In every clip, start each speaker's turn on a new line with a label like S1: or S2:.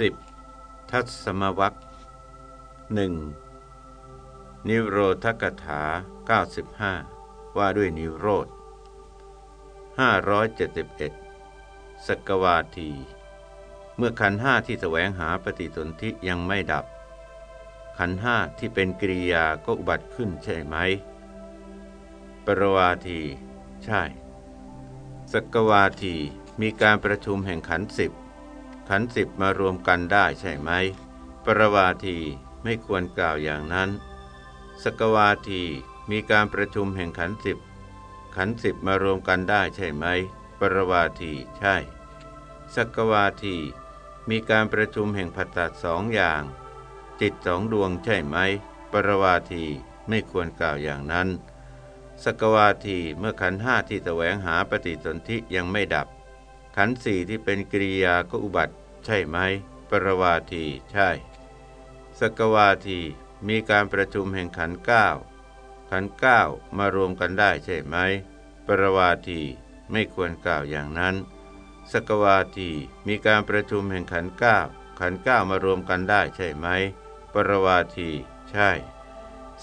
S1: 10. ทัศมวัคหนึ่งนิโรธกถา 95 ว่าด้วยนิโรธ571 สกวาที เมื่อขันห้าที่แสวงหาปฏิสนธิยังไม่ดับ ขันห้าที่เป็นกิริยาก็อุบัติขึ้นใช่ไหม ปรวาที ใช่ สกวาทีมีการประชุมแห่งขันสิบ ขันสิบมารวมกันได้ใช่ไหม ปรวาทีไม่ควรกล่าวอย่างนั้น สกวาทีมีการประชุมแห่งขันสิบขันสิบมารวมกันได้ใช่ไหม ปรวาทีใช่ สกวาที มีการประชุมแห่งผัสสะสองอย่าง จิตสองดวงใช่ไหม ปรวาทีไม่ควรกล่าวอย่างนั้น สกวาทีเมื่อขันห้าที่แสวงหาปฏิสนธิยังไม่ดับ ขันสี่ที่เป็นกิริยาก็อุบัติ ใช่ไหม ปรวาที ใช่ สกวาที มีการประชุมแห่งขันเก้าขันเก้ามารวมกันได้ใช่ไหม ปรวาทีไม่ควรกล่าวอย่างนั้น สกวาทีมีการประชุมแห่งขันเก้าขันเก้ามารวมกันได้ใช่ไหม ปรวาที ใช่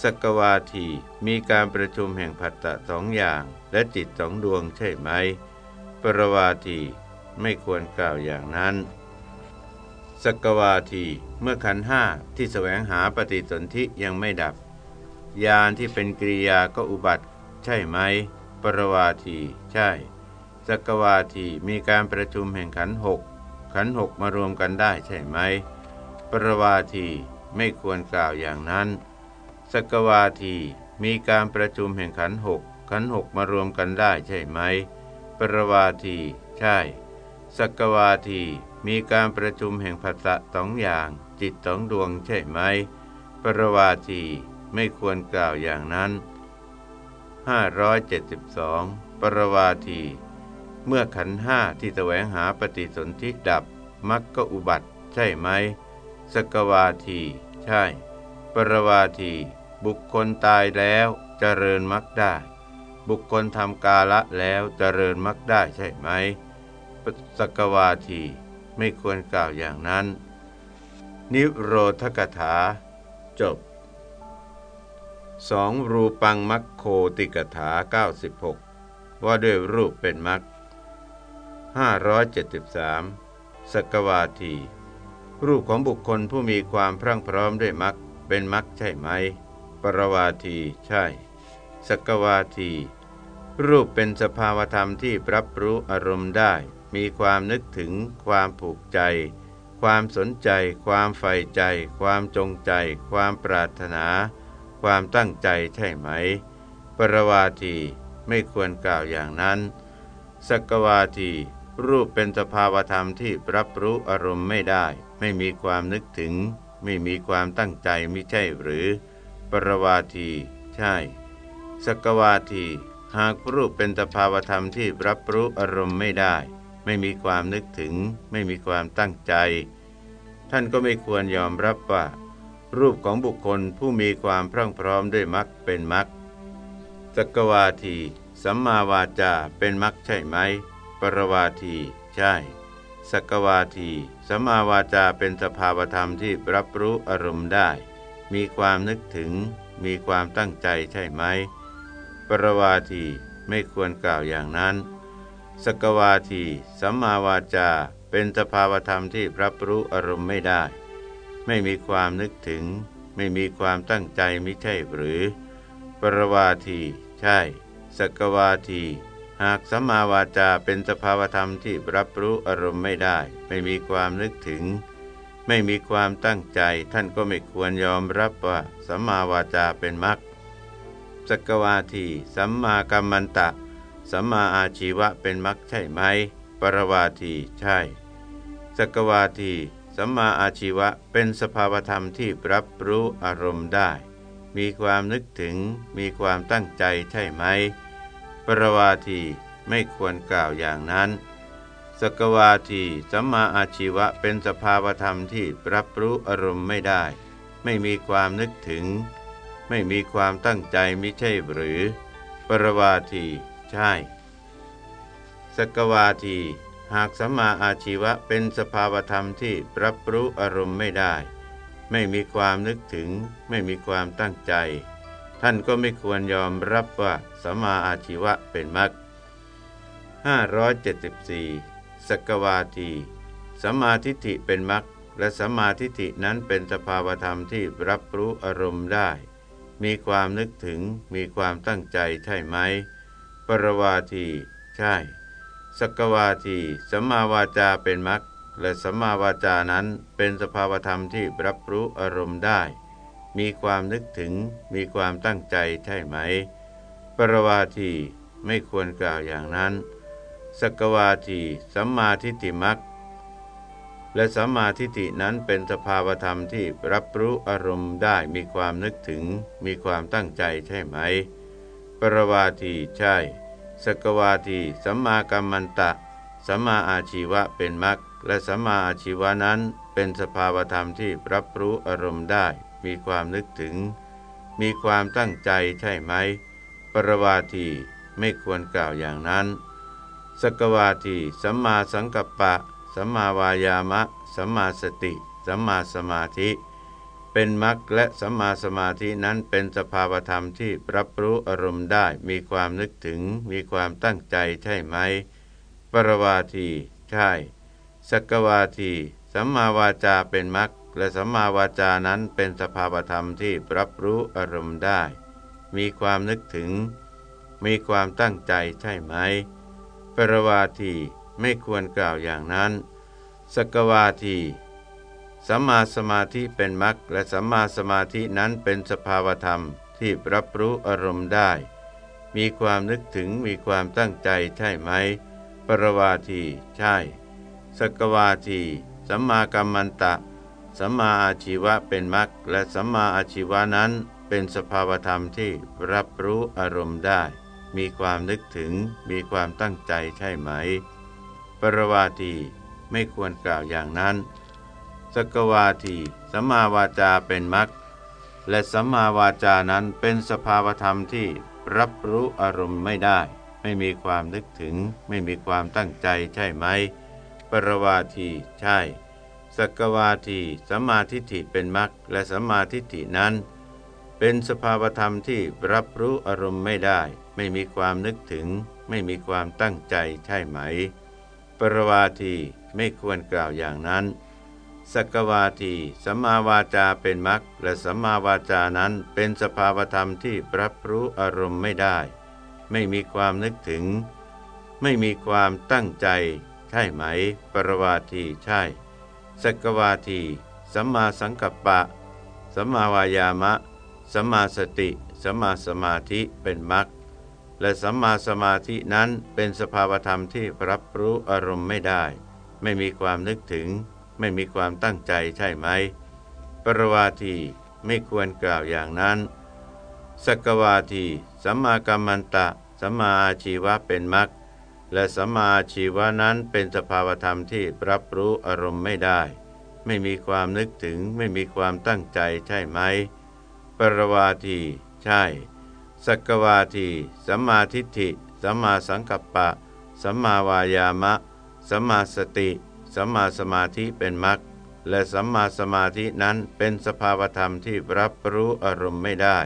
S1: สกวาทีมีการประชุมแห่งผัตตะสองอย่าง และจิตสองดวงใช่ไหม ปรวาทีไม่ควรกล่าวอย่างนั้น สกวาทีเมื่อขันห้าที่แสวงหาปฏิสนธิยังไม่ดับ ยานที่เป็นกิริยาก็อุบัติ ใช่ไหม ปรวาทีใช่สกวาทีมีการประชุมแห่งขันหกขันหกมารวมกันได้ใช่ไหม ปรวาทีไม่ควรกล่าวอย่างนั้น สกวาทีมีการประชุมแห่งขันหกขันหกมารวมกันได้ใช่ไหม ปรวาที ใช่ สกวาที มีการประชุมแห่งภาษะสองอย่าง จิตสองดวงใช่ไหม ปรวาทีไม่ควรกล่าวอย่างนั้น 572 ปรวาที เมื่อขันห้าที่แสวงหาปฏิสนธิดับมักก็อุบัติ ใช่ไหม สกวาที ใช่ ปรวาที บุคคลตายแล้วเจริญมักได้ บุคคลทำกาละแล้วเจริญมักได้ใช่ไหม สกวาที ไม่ควรกล่าวอย่างนั้น นิโรธกถา จบสองรูปังมัคโคติกถา 96 ว่าด้วยรูปเป็นมัค573สกวาที รูปของบุคคลผู้มีความพรั่งพร้อมด้วยมัคเป็นมัคใช่ไหม ปรวาทีใช่สกวาที รูปเป็นสภาวธรรมที่รับรู้อารมณ์ได้ มีความนึกถึง ความผูกใจ ความสนใจ ความใฝ่ใจ ความจงใจ ความปรารถนา ความตั้งใจใช่ไหม ปรวาทีไม่ควรกล่าวอย่างนั้นสกวาทีรูปเป็นสภาวธรรมที่รับรู้อารมณ์ไม่ได้ ไม่มีความนึกถึง ไม่มีความตั้งใจไม่ใช่หรือ ปรวาทีใช่ สกวาที หากรูปเป็นสภาวธรรมที่รับรู้อารมณ์ไม่ได้ ไม่มีความนึกถึง ไม่มีความตั้งใจ ท่านก็ไม่ควรยอมรับว่า รูปของบุคคลผู้มีความพรั่งพร้อมด้วยมรรคเป็นมรรคสกวาที สัมมาวาจาเป็นมรรคใช่ไหม ปรวาที ใช่สกวาที สัมมาวาจาเป็นสภาวธรรมที่รับรู้อารมณ์ได้ มีความนึกถึง มีความตั้งใจใช่ไหม ปรวาทีไม่ควรกล่าวอย่างนั้น สกวาที สัมมาวาจา เป็นสภาวธรรมที่รับรู้อารมณ์ไม่ได้ ไม่มีความนึกถึง ไม่มีความตั้งใจไม่ใช่หรือ ปรวาที ใช่สกวาที หากสัมมาวาจาเป็นสภาวธรรมที่รับรู้อารมณ์ไม่ได้ ไม่มีความนึกถึง ไม่มีความตั้งใจ ท่านก็ไม่ควรยอมรับว่าสัมมาวาจาเป็นมรรคสกวาที สัมมากัมมันตะ สัมมาอาชีวะเป็นมรรคใช่ไหม ปรวาทีใช่ สกวาทีสัมมาอาชีวะเป็นสภาวธรรมที่รับรู้อารมณ์ได้ มีความนึกถึง มีความตั้งใจใช่ไหม ปรวาทีไม่ควรกล่าวอย่างนั้น สกวาทีสัมมาอาชีวะเป็นสภาวธรรมที่รับรู้อารมณ์ไม่ได้ ไม่มีความนึกถึง ไม่มีความตั้งใจไม่ใช่หรือ ปรวาที ใช่ สกวาที หากสัมมาอาชีวะเป็นสภาวธรรมที่รับรู้อารมณ์ไม่ได้ ไม่มีความนึกถึง ไม่มีความตั้งใจ ท่านก็ไม่ควรยอมรับว่าสัมมาอาชีวะเป็นมรรค574สกวาทีสัมมาทิฏฐิเป็นมรรคและสัมมาทิฏฐินั้นเป็นสภาวธรรมที่รับรู้อารมณ์ได้ มีความนึกถึงมีความตั้งใจใช่ไหม ปรวาที ใช่สกวาทีสัมมาวาจาเป็นมรรคและสัมมาวาจานั้นเป็นสภาวธรรมที่รับรู้อารมณ์ได้ มีความนึกถึงมีความตั้งใจใช่ไหม ปรวาทีไม่ควรกล่าวอย่างนั้นสกวาทีสัมมาทิฏฐิมักและสัมมาทิฏฐินั้นเป็นสภาวธรรมที่รับรู้อารมณ์ได้มีความนึกถึง มีความตั้งใจใช่ไหม ปรวาทีใช่ สกวาทีสัมมากัมมันตะ สัมมาอาชีวะเป็นมรรคและสัมมาอาชีวะนั้นเป็นสภาวธรรมที่รับรู้อารมณ์ได้ มีความนึกถึง มีความตั้งใจใช่ไหม ปรวาทีไม่ควรกล่าวอย่างนั้น สกวาทีสัมมาสังกัปปะ สัมมาวายามะ สัมมาสติ สัมมาสมาธิ เป็นมรรคและสัมมาสมาธินั้นเป็นสภาวธรรมที่รับรู้อารมณ์ได้ มีความนึกถึง มีความตั้งใจใช่ไหม ปรวาที ใช่สกวาที สัมมาวาจาเป็นมรรคและสัมมาวาจานั้นเป็นสภาวธรรมที่รับรู้อารมณ์ได้ มีความนึกถึง มีความตั้งใจใช่ไหม ปรวาที ไม่ควรกล่าวอย่างนั้นสกวาที สัมมาสมาธิเป็นมรรคและสัมมาสมาธินั้นเป็นสภาวธรรมที่รับรู้อารมณ์ได้ มีความนึกถึงมีความตั้งใจใช่ไหม ปรวาทีใช่ สกวาที สัมมากัมมันตะ สัมมาอาชีวะเป็นมรรคและสัมมาอาชีวะนั้นเป็นสภาวธรรมที่รับรู้อารมณ์ได้ มีความนึกถึงมีความตั้งใจใช่ไหม ปรวาทีไม่ควรกล่าวอย่างนั้น สกวาทีสัมมาวาจาเป็นมรรคและสัมมาวาจานั้นเป็นสภาวธรรมที่รับรู้อารมณ์ไม่ได้ ไม่มีความนึกถึง ไม่มีความตั้งใจใช่ไหม ปรวาทีใช่สกวาทีสัมมาทิฏฐิเป็นมรรคและสัมมาทิฏฐินั้น เป็นสภาวธรรมที่รับรู้อารมณ์ไม่ได้ ไม่มีความนึกถึง ไม่มีความตั้งใจใช่ไหม ปรวาทีไม่ควรกล่าวอย่างนั้น สกวาทีสัมมาวาจาเป็นมรรคและสัมมาวาจานั้นเป็นสภาวธรรมที่รับรู้อารมณ์ไม่ได้ ไม่มีความนึกถึง ไม่มีความตั้งใจ ใช่ไหม ปรวาทีใช่สกวาทีสัมมาสังกัปปะ สัมมาวายามะ สัมมาสติ สัมมาสมาธิเป็นมรรคและสัมมาสมาธินั้นเป็นสภาวธรรมที่รับรู้อารมณ์ไม่ได้ ไม่มีความนึกถึง ไม่มีความตั้งใจใช่ไหม ปรวาทีไม่ควรกล่าวอย่างนั้น สกวาทีสัมมากัมมันตะ สัมมาอาชีวะเป็นมรรค และสัมมาอาชีวะนั้นเป็นสภาวธรรมที่รับรู้อารมณ์ไม่ได้ ไม่มีความนึกถึง ไม่มีความตั้งใจใช่ไหม ปรวาทีใช่สักวาทีสัมมาทิฏฐิ สัมมาสังกัปปะ สัมมาวายามะ สัมมาสติ สัมมาสมาธิเป็นมรรคและสัมมาสมาธินั้นเป็นสภาวธรรมที่รับรู้อารมณ์ไม่ได้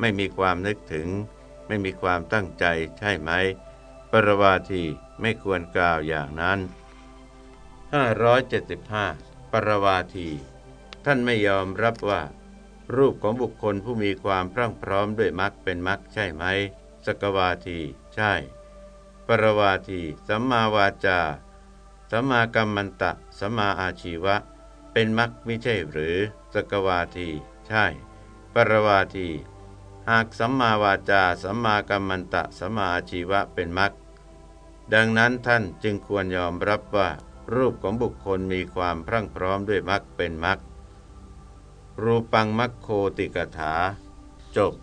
S1: ไม่มีความนึกถึง ไม่มีความตั้งใจใช่ไหม ปรวาทีไม่ควรกล่าวอย่างนั้น 575 ปรวาที ท่านไม่ยอมรับว่า รูปของบุคคลผู้มีความพรั่งพร้อมด้วยมรรคเป็นมรรคใช่ไหม สกวาที ใช่ ปรวาที สัมมาวาจา สัมมากัมมันตะสัมมาอาชีวะ เป็นมรรคไม่ใช่หรือสกวาที ใช่ ปรวาที หากสัมมาวาจาสัมมากัมมันตะสัมมาอาชีวะเป็นมรรคดังนั้นท่านจึงควรยอมรับว่า รูปของบุคคลมีความพรั่งพร้อมด้วยมรรคเป็นมรรครูปังมัคโคติกถา จบ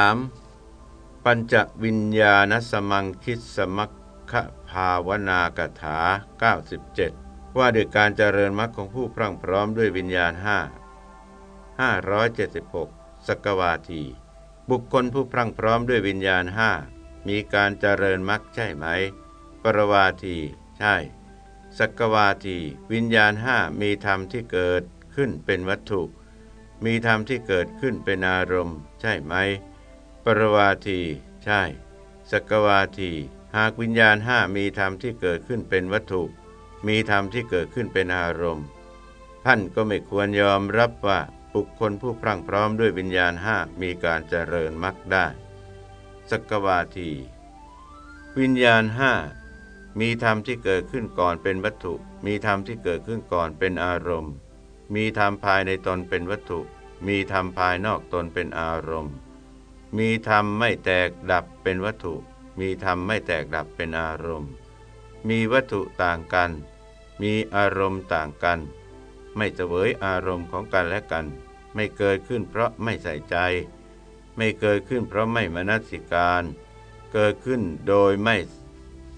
S1: 3. ปัญจวิญญาณสมังคิสมัค คภาวนากถา 97 ว่าด้วยการเจริญมรรคของผู้พรั่งพร้อมด้วยวิญญาณห้า576สกวาที บุคคลผู้พรั่งพร้อมด้วยวิญญาณห้ามีการเจริญมรรคใช่ไหม ปรวาที ใช่สกวาที วิญญาณห้ามีธรรมที่เกิดขึ้นเป็นวัตถุ มีธรรมที่เกิดขึ้นเป็นอารมณ์ ใช่ไหม ปรวาที ใช่สกวาที หากวิญญาณห้ามีธรรมที่เกิดขึ้นเป็นวัตถุ มีธรรมที่เกิดขึ้นเป็นอารมณ์ ท่านก็ไม่ควรยอมรับว่าบุคคลผู้พรั่งพร้อมด้วยวิญญาณห้ามีการเจริญมรรคได้ สกวาที วิญญาณห้ามีธรรมที่เกิดขึ้นก่อนเป็นวัตถุ มีธรรมที่เกิดขึ้นก่อนเป็นอารมณ์ มีธรรมภายในตนเป็นวัตถุ มีธรรมภายนอกตนเป็นอารมณ์ มีธรรมไม่แตกดับเป็นวัตถุ มีธรรมไม่แตกดับเป็นอารมณ์ มีวัตถุต่างกัน มีอารมณ์ต่างกัน ไม่เสวยอารมณ์ของกันและกัน ไม่เกิดขึ้นเพราะไม่ใส่ใจ ไม่เกิดขึ้นเพราะไม่มนัสิการ เกิดขึ้นโดยไม่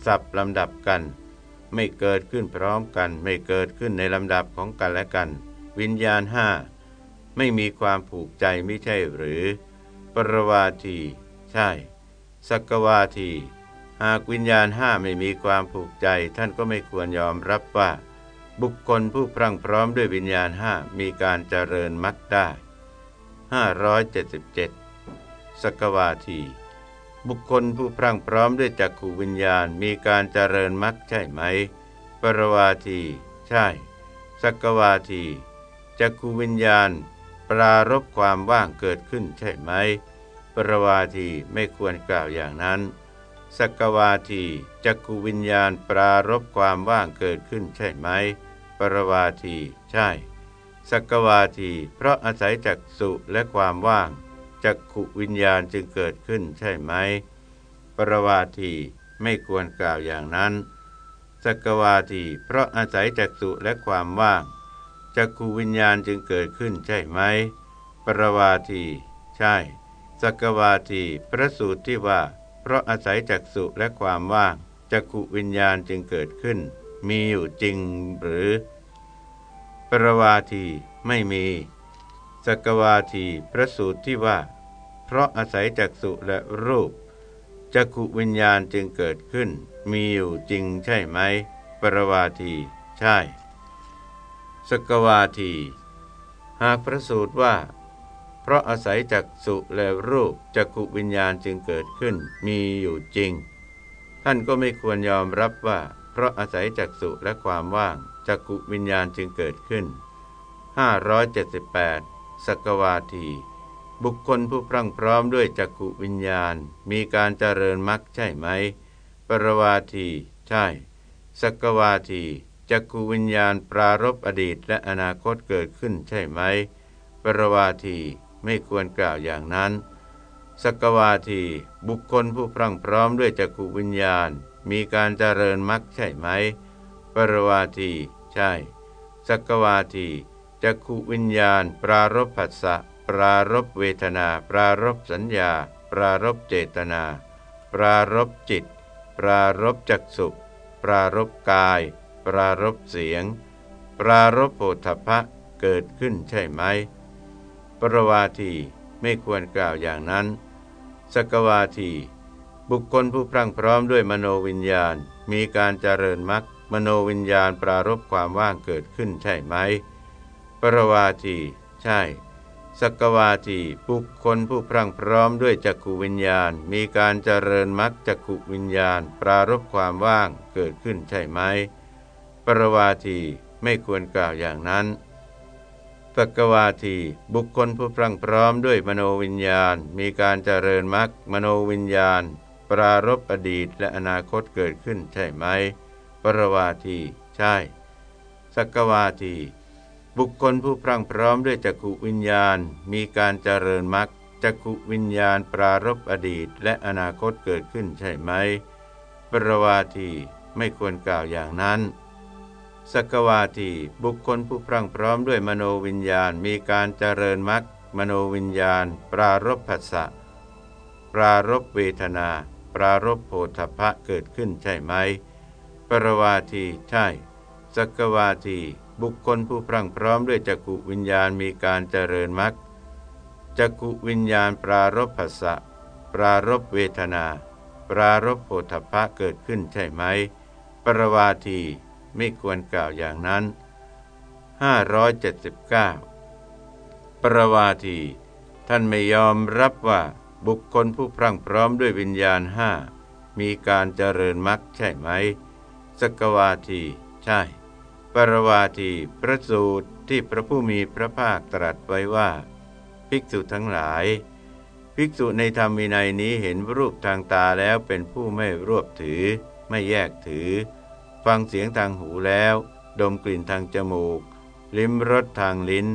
S1: สับลำดับกัน ไม่เกิดขึ้นพร้อมกัน ไม่เกิดขึ้นในลำดับของกันและกัน วิญญาณห้าไม่มีความผูกใจไม่ใช่หรือ ปรวาที ใช่ สักวาที หากวิญญาณห้าไม่มีความผูกใจ ท่านก็ไม่ควรยอมรับว่า บุคคลผู้พรั่งพร้อมด้วยวิญญาณห้ามีการเจริญมักได้ 577สักวาที บุคคลผู้พรั่งพร้อมด้วยจักขูวิญญาณมีการเจริญมรรคใช่ไหม ปรวาที ใช่ สักวาทีจักขูวิญญาณ ปรารบความว่างเกิดขึ้นใช่ไหม ปรวาทีไม่ควรกล่าวอย่างนั้น สักวาทีจักขวิญญาณปรารบความว่างเกิดขึ้นใช่ไหม ปรวาที ใช่ สักวาที เพราะอาศัยจักสุและความว่างจักขุวิญญาณจึงเกิดขึ้นใช่ไหม ปรวาทีไม่ควรกล่าวอย่างนั้นสกวาทีเพราะอาศัยจักสุและความว่างจักขุวิญญาณจึงเกิดขึ้นใช่ไหม ปรวาที ใช่ สกวาทีพระสูตรที่ว่า เพราะอาศัยจักสุและความว่างจักขุวิญญาณจึงเกิดขึ้น มีอยู่จริงหรือ ปรวาทีไม่มีสกวาทีพระสูตรที่ว่า เพราะอาศัยจักสุและรูปจักขุวิญญาณจึงเกิดขึ้น มีอยู่จริงใช่ไหม ปรวาทีใช่ สกวาที หากพระสูตรว่า ราะอาศัยจักสุและรูปจักขุวิญญาณจึงเกิดขึ้น มีอยู่จริง ท่านก็ไม่ควรยอมรับว่า เพราะอาศัยจักสุและความว่างจักขุวิญญาณจึงเกิดขึ้น 578สกวาที บุคคลผู้พรั่งพร้อมด้วยจักขุวิญญาณ มีการเจริญมรรคใช่ไหม ปรวาที ใช่สกวาทีจักขุวิญญาณปรารบอดีตและอนาคตเกิดขึ้นใช่ไหม ปรวาที ไม่ควรกล่าวอย่างนั้น สกวาทีบุคคลผู้พรั่งพร้อมด้วยจักขุวิญญาณ มีการเจริญมรรคใช่ไหม ปรวาทีใช่ สกวาทีจักขุวิญญาณ ปรารบผัสสะปรารบเวทนา ปรารบสัญญา ปรารบเจตนา ปรารบจิต ปรารบจักสุปรารบกาย ปรารบเสียง ปรารบโผฏฐะเกิดขึ้นใช่ไหม ปรวาทีไม่ควรกล่าวอย่างนั้น สกวาที บุคคลผู้พรั่งพร้อมด้วยมโนวิญญาณ มีการเจริญมรรคมโนวิญญาณปรารบความว่างเกิดขึ้นใช่ไหม ปรวาที ใช่สกวาทีบุคคลผู้พรั่งพร้อมด้วยจักขวิญญาณ มีการเจริญมรรคจักขวิญญาณ ปรารบความว่างเกิดขึ้นใช่ไหม ปรวาทีไม่ควรกล่าวอย่างนั้น ปกวาที บุคคลผู้พรั่งพร้อมด้วยมโนวิญญาณ มีการเจริญมรรคมโนวิญญาณ ปรารบอดีตและอนาคตเกิดขึ้นใช่ไหม ปรวาที ใช่สกวาที บุคคลผู้พรั่งพร้อมด้วยจักขุวิญญาณ มีการเจริญมรรคจักขุวิญญาณ ปรารบอดีตและอนาคตเกิดขึ้นใช่ไหม ปรวาที ไม่ควรกล่าวอย่างนั้น สกวาทีบุคคลผู้พรั่งพร้อมด้วยมโนวิญญาณมีการเจริญมรรคมโนวิญญาณ ปรารบผัสสะปรารบเวทนา ปรารบโพธพะเกิดขึ้นใช่ไหม ปรวาทีใช่สกวาทีบุคคลผู้พรั่งพร้อมด้วยจักุวิญญาณมีการเจริญมรรคจักุวิญญาณปรารบภาษะปรารบเวทนาปปรารบโพธพะเกิดขึ้นใช่ไหม ปรวาที ไม่ควรกล่าวอย่างนั้น 579 ปรวาที ท่านไม่ยอมรับว่าบุคคลผู้พรั่งพร้อมด้วยวิญญาณห้ามีการเจริญมรรคใช่ไหม สกวาที ใช่ ปรวาทีพระสูตรที่พระผู้มีพระภาคตรัสไว้ว่า ภิกษุทั้งหลาย ภิกษุในธรรมวินัยนี้เห็นรูปทางตาแล้วเป็นผู้ไม่รวบถือ ไม่แยกถือ ฟังเสียงทางหูแล้ว ดมกลิ่นทางจมูก ลิ้มรสทางลิ้น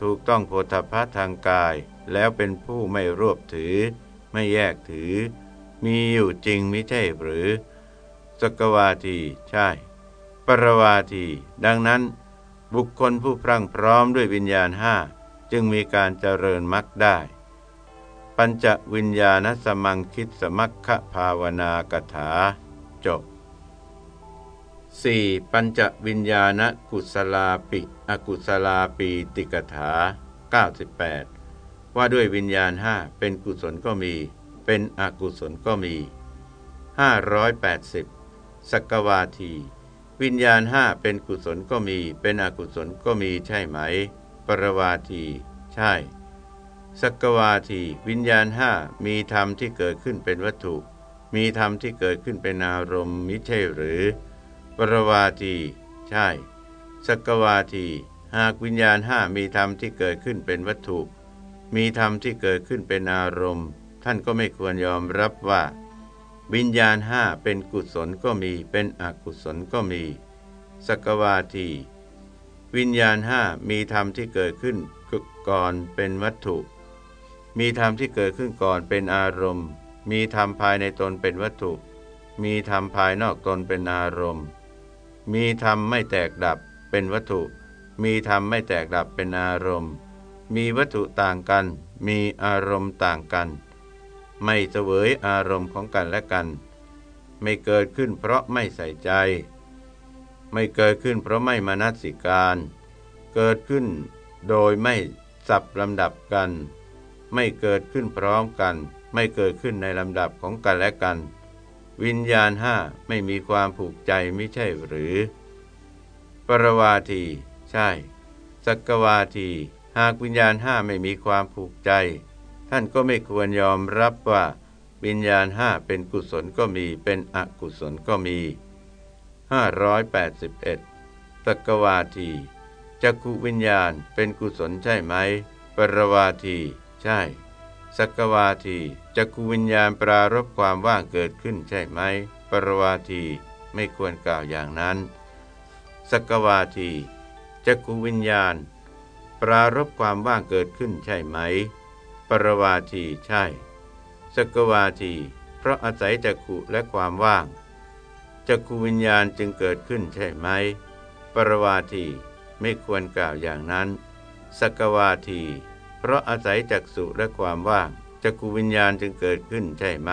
S1: ถูกต้องโพธพะทางกาย แล้วเป็นผู้ไม่รวบถือ ไม่แยกถือ มีอยู่จริงไม่ใช่หรือ สกวาทีใช่ ปรวาที ดังนั้น บุคคลผู้พรั่งพร้อมด้วยวิญญาณห้าจึงมีการเจริญมรรคได้ ปัญจวิญญาณสมังคิดสมัคคภาวนากถา จบ 4. ปัญจวิญญาณกุศลาปิ อกุศลาปีติกถา 98 ว่าด้วยวิญญาณห้าเป็นกุศลก็มี เป็นอกุศลก็มี 580สกวาที วิญญาณห้าเป็นกุศลก็มี เป็นอกุศลก็มีใช่ไหม ปรวาที ใช่สกวาที วิญญาณห้ามีธรรมที่เกิดขึ้นเป็นวัตถุ มีธรรมที่เกิดขึ้นเป็นอารมณ์มิใช่หรือ รวาที ใช่สกวาที หากวิญญาณห้ามีธรรมที่เกิดขึ้นเป็นวัตถุ มีธรรมที่เกิดขึ้นเป็นอารมณ์ ท่านก็ไม่ควรยอมรับว่า วิญญาณห้าเป็นกุศลก็มี เป็นอกุศลก็มีสกวาที วิญญาณห้ามีธรรมที่เกิดขึ้นก่อนเป็นวัตถุ มีธรรมที่เกิดขึ้นก่อนเป็นอารมณ์ มีธรรมภายในตนเป็นวัตถุ มีธรรมภายนอกตนเป็นอารมณ์ มีธรรมไม่แตกดับเป็นวัตถุ มีธรรมไม่แตกดับเป็นอารมณ์ มีวัตถุต่างกัน มีอารมณ์ต่างกัน ไม่เสวยอารมณ์ของกันและกัน ไม่เกิดขึ้นเพราะไม่ใส่ใจ ไม่เกิดขึ้นเพราะไม่มานัสิการ เกิดขึ้นโดยไม่สับลำดับกัน ไม่เกิดขึ้นพร้อมกัน ไม่เกิดขึ้นในลำดับของกันและกัน วิญญาณห้าไม่มีความผูกใจไม่ใช่หรือ ปรวาที ใช่ สักวาที หากวิญญาณห้าไม่มีความผูกใจ ท่านก็ไม่ควรยอมรับว่า วิญญาณห้าเป็นกุศลก็มีเป็นอกุศลก็มี 581ตกวาทีจักขุวิญญาณเป็นกุศลใช่ไหม ปรวาที ใช่ สักวาทีจักขุวิญญาณปรารบความว่างเกิดขึ้นใช่ไหม ปรวาทีไม่ควรกล่าวอย่างนั้น สักวาทีจักขุวิญญาณ ปรารบความว่างเกิดขึ้นใช่ไหม ปรวาทีใช่ สักวาที เพราะอาศัยจักขุและความว่างจักขุวิญญาณจึงเกิดขึ้นใช่ไหม ปรวาทีไม่ควรกล่าวอย่างนั้น สักวาที เพราะอาศัยจักสุและความว่างจักขุวิญญาณจึงเกิดขึ้นใช่ไหม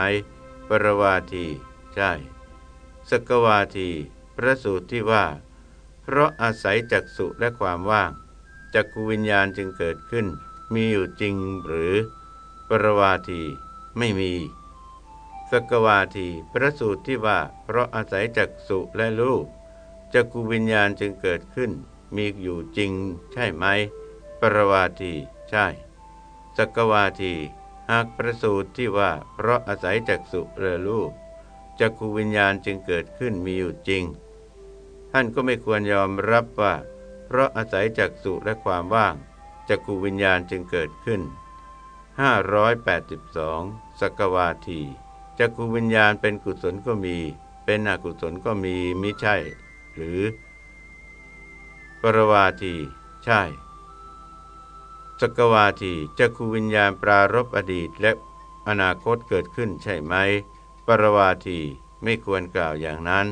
S1: ปรวาที ใช่ สกวาที พระสูตรที่ว่า เพราะอาศัยจักสุและความว่างจักขุวิญญาณจึงเกิดขึ้น มีอยู่จริงหรือ ปรวาที ไม่มี สกวาที พระสูตรที่ว่า เพราะอาศัยจักสุและรูปจักกุวิญญาณจึงเกิดขึ้น มีอยู่จริง ใช่ไหม ปรวาที ใช่สักวาที หากประสูตรที่ว่าเพราะอาศัยจักสุและรูปจักกุวิญญาณจึงเกิดขึ้นมีอยู่จริง ท่านก็ไม่ควรยอมรับว่า เพราะอาศัยจักสุและความว่างจักขูวิญญาณจึงเกิดขึ้น 582สักวาทีจักขูวิญญาณเป็นกุศลก็มี เป็นอกุศลก็มีมิใช่ หรือ ปรวาที ใช่ สกวาทีจักขูวิญญาณปรารบอดีตและอนาคตเกิดขึ้นใช่ไหม ปรวาทีไม่ควรกล่าวอย่างนั้น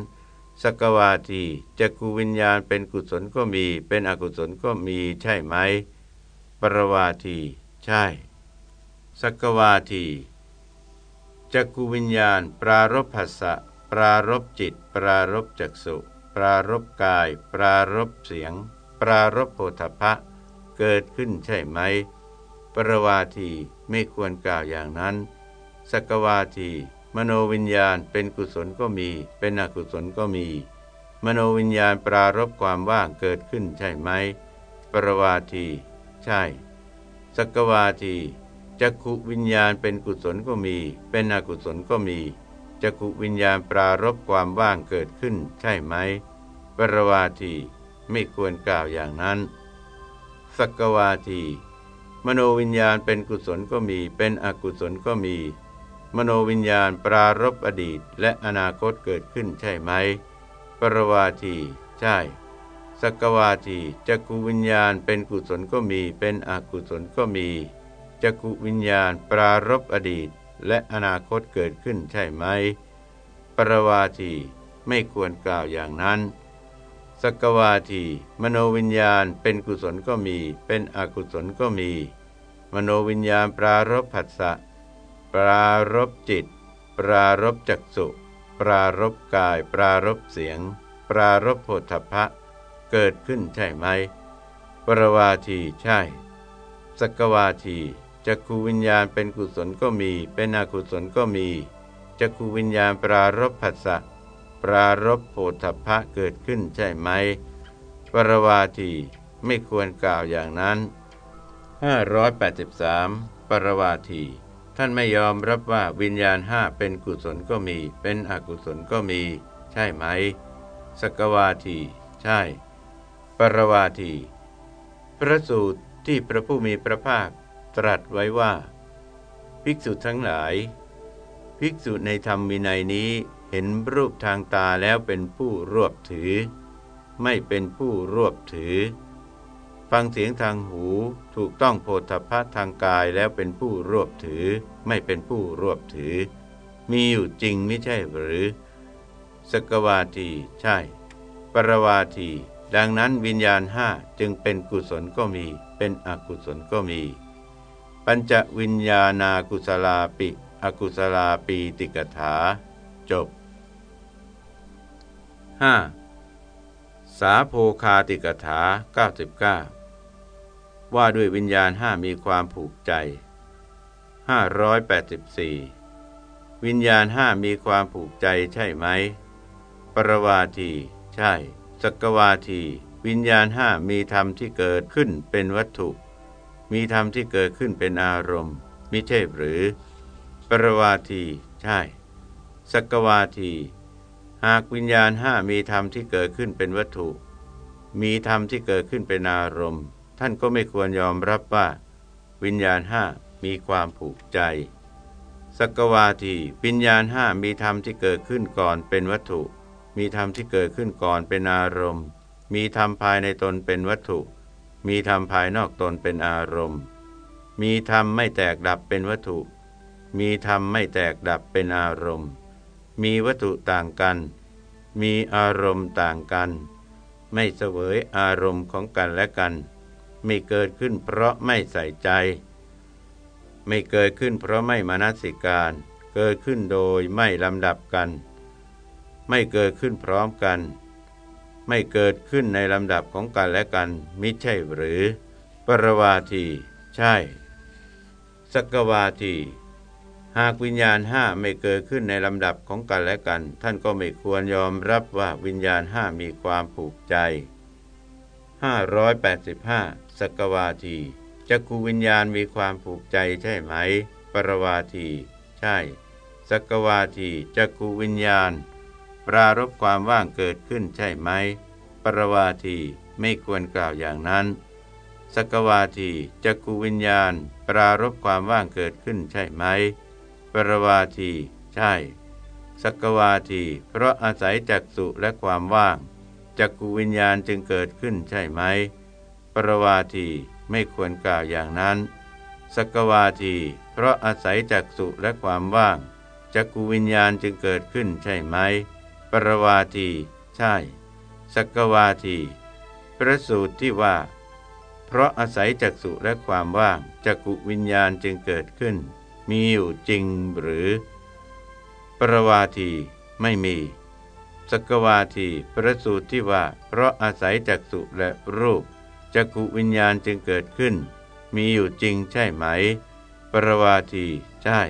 S1: สกวาทีจักขูวิญญาณเป็นกุศลก็มี เป็นอกุศลก็มีใช่ไหม ปรวาที ใช่ สกวาทีจักกุวิญญาณ ปรารบภาษะปรารบจิต ปรารบจักสุ ปรารบกาย ปรารบเสียง ปรารบโพธพะ เกิดขึ้นใช่ไหม ปรวาทีไม่ควรกล่าวอย่างนั้น สกวาที มโนวิญญาณเป็นกุศลก็มี เป็นอกุศลก็มี มโนวิญญาณปรารบความว่างเกิดขึ้นใช่ไหม ปรวาที ใช่ สกวาทีจักขุวิญญาณเป็นกุศลก็มี เป็นอกุศลก็มีจักขุวิญญาณปรารบความว่างเกิดขึ้น ใช่ไหม ปรวาทีไม่ควรกล่าวอย่างนั้น สักวาที มโนวิญญาณเป็นกุศลก็มี เป็นอกุศลก็มี มโนวิญญาณปรารบอดีตและอนาคตเกิดขึ้นใช่ไหม ปรวาที ใช่ สักวาทีจักุวิญญาณเป็นกุศลก็มี เป็นอกุศลก็มีจักุวิญญาณปรารบอดีตและอนาคตเกิดขึ้นใช่ไหม ปรวาที ไม่ควรกล่าวอย่างนั้น สกวาที มโนวิญญาณเป็นกุศลก็มี เป็นอกุศลก็มี มโนวิญญาณปรารบผัสสะปรารบจิต ปรารบจักสุ ปรารบกาย ปรารบเสียง ปรารบโผฏฐพะ เกิดขึ้นใช่ไหม ปรวาทีใช่ สกวาทีจักขูวิญญาณเป็นกุศลก็มี เป็นอกุศลก็มีจักขูวิญญาณปรารบผัสสะ ปรารบโผฏฐะเกิดขึ้นใช่ไหม ปรวาทีไม่ควรกล่าวอย่างนั้น 583 ปรวาที ท่านไม่ยอมรับว่าวิญญาณห้าเป็นกุศลก็มี เป็นอกุศลก็มี ใช่ไหม สกวาที ใช่ ปรวาที พระสูตรที่พระผู้มีพระภาคตรัสไว้ว่า ภิกษุทั้งหลาย ภิกษุในธรรมวินัยนี้ เห็นรูปทางตาแล้วเป็นผู้รวบถือ ไม่เป็นผู้รวบถือ ฟังเสียงทางหูถูกต้องโพธพะทางกายแล้วเป็นผู้รวบถือ ไม่เป็นผู้รวบถือ มีอยู่จริงไม่ใช่หรือ สกวาที ใช่ ปรวาที ดังนั้นวิญญาณห้าจึงเป็นกุศลก็มี เป็นอกุศลก็มี ปัญจวิญญาณากุศลาปิ อกุศลาปีติกถา จบ 5. สาโพคาติกถา 99 ว่าด้วยวิญญาณห้ามีความผูกใจ 584 วิญญาณห้ามีความผูกใจใช่ไหม ปรวาที ใช่ สกวาที วิญญาณห้ามีธรรมที่เกิดขึ้นเป็นวัตถุ มีธรรมที่เกิดขึ้นเป็นอารมณ์ มิใช่หรือ ปรวาที ใช่ สกวาที หากวิญญาณห้ามีธรรมที่เกิดขึ้นเป็นวัตถุ มีธรรมที่เกิดขึ้นเป็นอารมณ์ ท่านก็ไม่ควรยอมรับว่า วิญญาณห้ามีความผูกใจสกวาทีวิญญาณห้ามีธรรมที่เกิดขึ้นก่อนเป็นวัตถุ มีธรรมที่เกิดขึ้นก่อนเป็นอารมณ์ มีธรรมภายในตนเป็นวัตถุ มีธรรมภายนอกตนเป็นอารมณ์ มีธรรมไม่แตกดับเป็นวัตถุ มีธรรมไม่แตกดับเป็นอารมณ์ มีวัตถุต่างกัน มีอารมณ์ต่างกัน ไม่เสวยอารมณ์ของกันและกัน ไม่เกิดขึ้นเพราะไม่ใส่ใจ ไม่เกิดขึ้นเพราะไม่มนัสิการ เกิดขึ้นโดยไม่ลำดับกัน ไม่เกิดขึ้นพร้อมกัน ไม่เกิดขึ้นในลำดับของกันและกัน มิใช่หรือ ปรวาที ใช่ สกวาที หากวิญญาณห้าไม่เกิดขึ้นในลำดับของกันและกัน ท่านก็ไม่ควรยอมรับว่าวิญญาณห้ามีความผูกใจ 585สกวาทีจักขูวิญญาณมีความผูกใจใช่ไหม ปรวาที ใช่สกวาทีจักขูวิญญาณ ปรารบความว่างเกิดขึ้นใช่ไหม ปรวาทีไม่ควรกล่าวอย่างนั้นสกวาทีจักขูวิญญาณ ปรารบความว่างเกิดขึ้นใช่ไหม รวาที ใช่สกวาที เพราะอาศัยจักสุและความว่างจักขูวิญญาณจึงเกิดขึ้นใช่ไหม ปรวาทีไม่ควรกล่าวอย่างนั้น สกวาที เพราะอาศัยจักสุและความว่างจักขูวิญญาณจึงเกิดขึ้นใช่ไหม ปรวาที ใช่สกวาที พระสูตรที่ว่า เพราะอาศัยจักสุและความว่างจักกุวิญญาณจึงเกิดขึ้น มีอยู่จริงหรือ ปรวาทีไม่มี สกวาทีพระสูตรที่ว่า เพราะอาศัยจักสุและรูปจักกุวิญญาณจึงเกิดขึ้น มีอยู่จริงใช่ไหม ปรวาทีใช่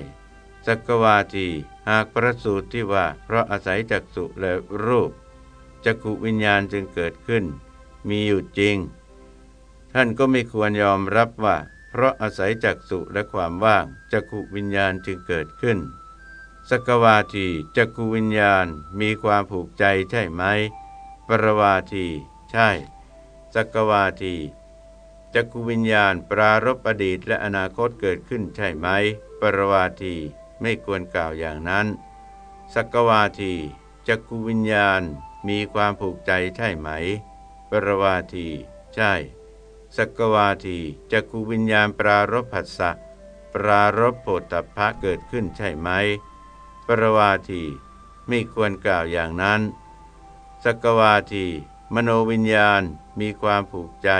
S1: สสกวาทีหากประสูตรที่ว่า เพราะอาศัยจักสุและรูปจักขุวิญญาณจึงเกิดขึ้น มีอยู่จริง ท่านก็ไม่ควรยอมรับว่า เพราะอาศัยจักสุและความว่างจักขุวิญญาณจึงเกิดขึ้น สกวาทีจักขุวิญญาณมีความผูกใจใช่ไหม ปรวาทีใช่ สกวาทีจักขุวิญญาณปรารบอดีตและอนาคตเกิดขึ้นใช่ไหม ปรวาทีไม่ควรกล่าวอย่างนั้น สกวาทีจักขุวิญญาณมีความผูกใจใช่ไหม ปรวาทีใช่ สกวาทีจักขุวิญญาณปรารบผัสสะปรารบโพธพะเกิดขึ้นใช่ไหม ปรวาทีไม่ควรกล่าวอย่างนั้น สกวาที มโนวิญญาณมีความผูกใจ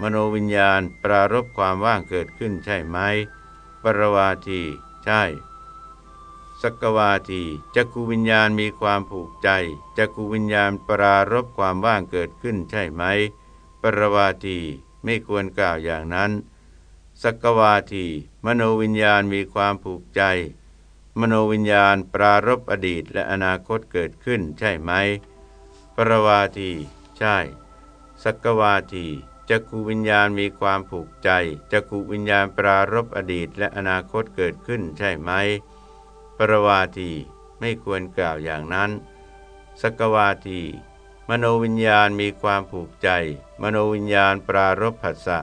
S1: มโนวิญญาณปรารบความว่างเกิดขึ้นใช่ไหม ปรวาที ใช่สกวาทีจักขูวิญญาณมีความผูกใจจักขูวิญญาณปรารบความว่างเกิดขึ้นใช่ไหม ปรวาที ไม่ควรกล่าวอย่างนั้น สักวาที มโนวิญญาณมีความผูกใจ มโนวิญญาณปรารบอดีตและอนาคตเกิดขึ้นใช่ไหม ปรวาที ใช่ สักวาทีจักขูวิญญาณมีความผูกใจจักขูวิญญาณปรารบอดีตและอนาคตเกิดขึ้นใช่ไหม ปรวาที ไม่ควรกล่าวอย่างนั้น สกวาที มโนวิญญาณมีความผูกใจ มโนวิญญาณปรารบผัสสะ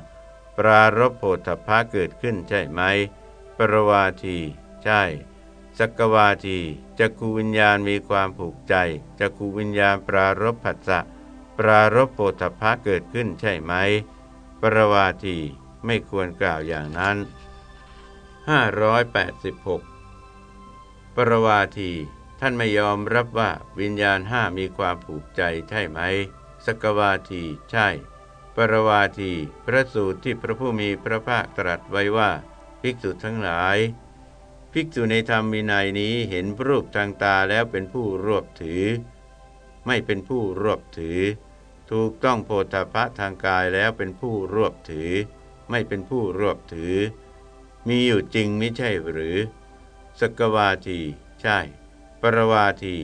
S1: ปรารบโพธพะเกิดขึ้นใช่ไหม ปรวาที ใช่สกวาทีจักขูวิญญาณมีความผูกใจจักขูวิญญาณปรารบผัสสะปรารบโพธพะเกิดขึ้นใช่ไหม ปรวาทีไม่ควรกล่าวอย่างนั้น 586 ปรวาที ท่านไม่ยอมรับว่าวิญญาณห้ามีความผูกใจใช่ไหม สกวาทีใช่ ปรวาทีพระสูตรที่พระผู้มีพระภาคตรัสไว้ว่า ภิกษุทั้งหลาย ภิกษุในธรรมวินัยนี้เห็นรูปทางตาแล้วเป็นผู้รวบถือ ไม่เป็นผู้รวบถือ ถูกต้องโพธพะทางกายแล้วเป็นผู้รวบถือ ไม่เป็นผู้รวบถือ มีอยู่จริงไม่ใช่หรือ สกวาทีใช่ รวาที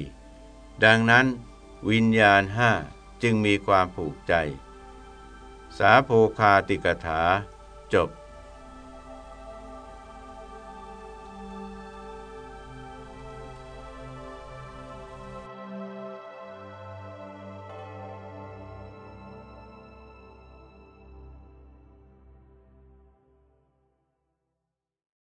S1: ดังนั้น วิญญาณห้าจึงมีความผูกใจ สาโพคาติกถาจบ